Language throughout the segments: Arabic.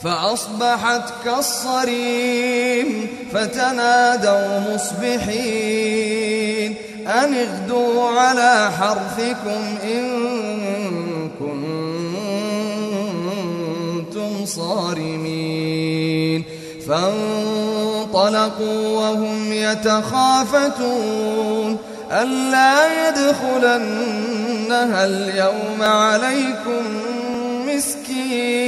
فأصبحت كالصريم فتنادوا مصبحين أن اغدوا على حرثكم إن كنتم صارمين فانطلقوا وهم يتخافتون ألا يدخلنها اليوم عليكم مسكين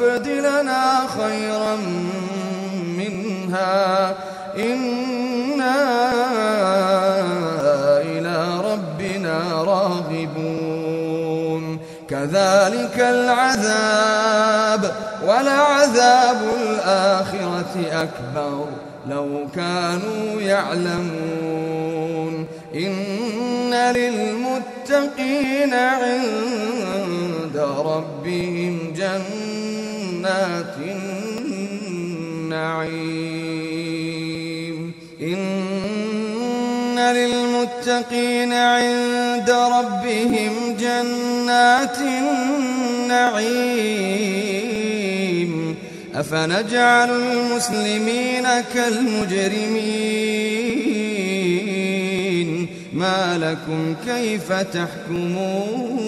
يبدلنا خيرا منها. إنا إلى ربنا راغبون. كذلك العذاب ولعذاب الآخرة أكبر. لو كانوا يعلمون. إن للمتقين عند ربهم جنات النعيم. إن للمتقين عند ربهم جنات النعيم. أفنجعل المسلمين كالمجرمين؟ ما لكم كيف تحكمون؟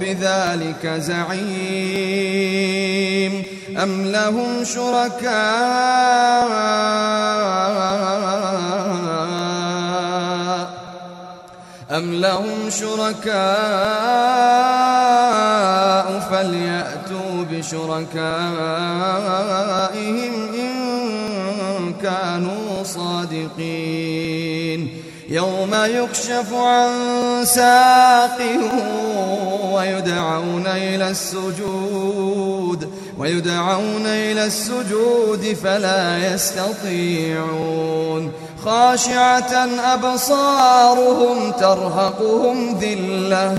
بذلك زعيم أم لهم شركاء أم لهم شركاء فليأتوا بشركائهم إن كانوا صادقين يوم يكشف عن ساق ويدعون إلى السجود ويدعون إلى السجود فلا يستطيعون. خاشعة أبصارهم ترهقهم ذلة